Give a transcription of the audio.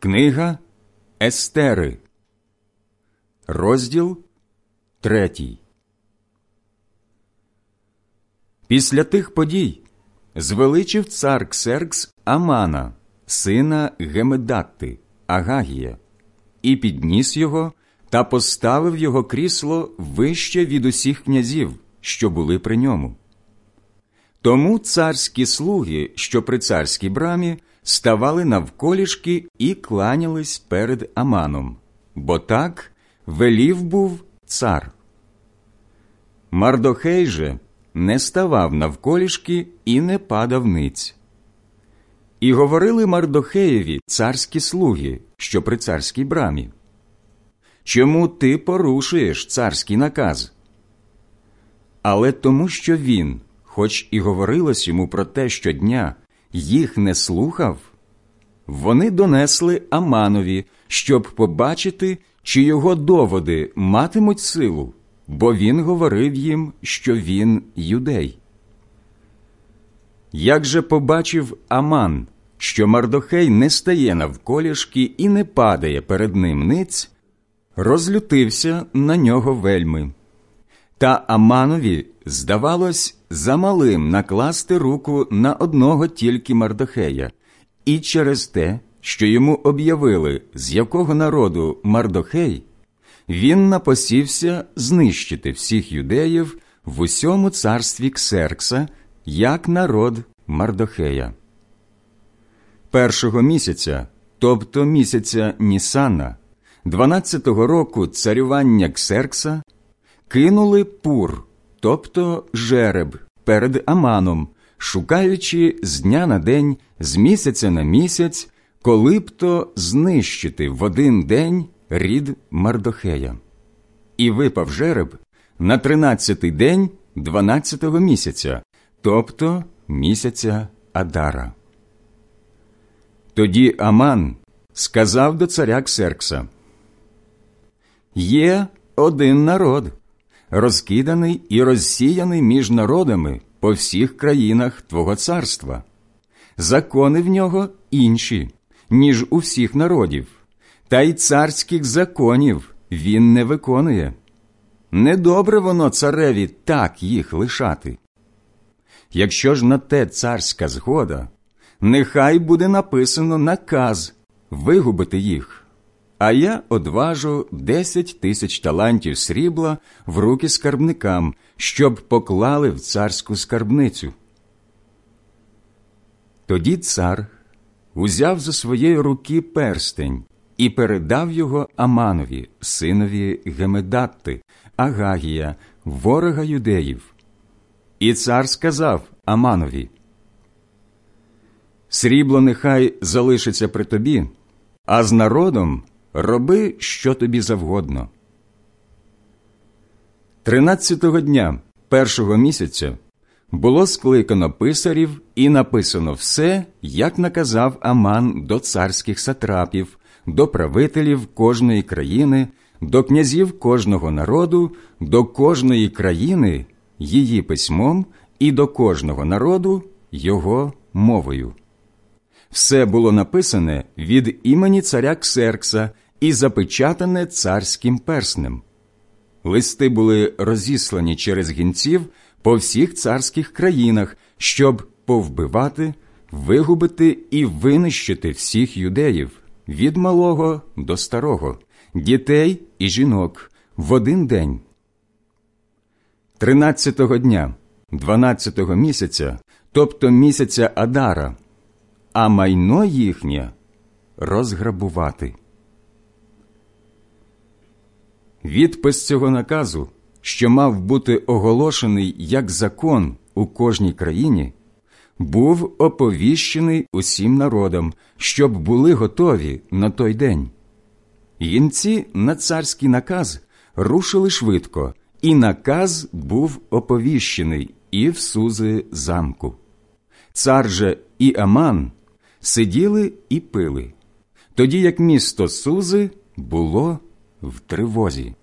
Книга Естери, розділ третій. Після тих подій звеличив цар Ксеркс Амана, сина Гемедатти, Агагія, і підніс його та поставив його крісло вище від усіх князів, що були при ньому. Тому царські слуги, що при царській брамі, ставали навколішки і кланялись перед Аманом, бо так велів був цар. Мардохей же не ставав навколішки і не падав ниць. І говорили Мардохеєві царські слуги, що при царській брамі. Чому ти порушуєш царський наказ? Але тому, що він, хоч і говорилось йому про те щодня, їх не слухав, вони донесли Аманові, щоб побачити, чи його доводи матимуть силу, бо він говорив їм, що він юдей. Як же побачив Аман, що Мардохей не стає навколішки і не падає перед ним ниць, розлютився на нього вельми. Та Аманові здавалось замалим накласти руку на одного тільки Мардохея, і через те, що йому об'явили, з якого народу Мардохей, він напосівся знищити всіх юдеїв в усьому царстві Ксеркса, як народ Мардохея. Першого місяця, тобто місяця Нісана, 12-го року царювання Ксеркса, кинули пур, тобто жереб, перед Аманом, шукаючи з дня на день, з місяця на місяць, коли б то знищити в один день рід Мардохея. І випав жереб на тринадцятий день дванадцятого місяця, тобто місяця Адара. Тоді Аман сказав до царя Ксеркса Є один народ, розкиданий і розсіяний між народами по всіх країнах Твого царства. Закони в нього інші, ніж у всіх народів, та й царських законів він не виконує. Недобре воно цареві так їх лишати. Якщо ж на те царська згода, нехай буде написано наказ вигубити їх а я одважу десять тисяч талантів срібла в руки скарбникам, щоб поклали в царську скарбницю. Тоді цар узяв за своєї руки перстень і передав його Аманові, синові Гемедатти, Агагія, ворога юдеїв. І цар сказав Аманові: Срібло нехай залишиться при тобі, а з народом роби, що тобі завгодно. Тринадцятого дня першого місяця було скликано писарів і написано все, як наказав Аман до царських сатрапів, до правителів кожної країни, до князів кожного народу, до кожної країни її письмом і до кожного народу його мовою. Все було написане від імені царя Ксеркса і запечатане царським перснем. Листи були розіслані через гінців по всіх царських країнах, щоб повбивати, вигубити і винищити всіх юдеїв від малого до старого, дітей і жінок в один день. Тринадцятого дня, дванадцятого місяця, тобто місяця Адара, а майно їхнє розграбувати. Відпис цього наказу, що мав бути оголошений як закон у кожній країні, був оповіщений усім народам, щоб були готові на той день. Гінці на царський наказ рушили швидко, і наказ був оповіщений і в сузи замку. Цар же і Аман сиділи і пили, тоді як місто Сузи було в тривозі.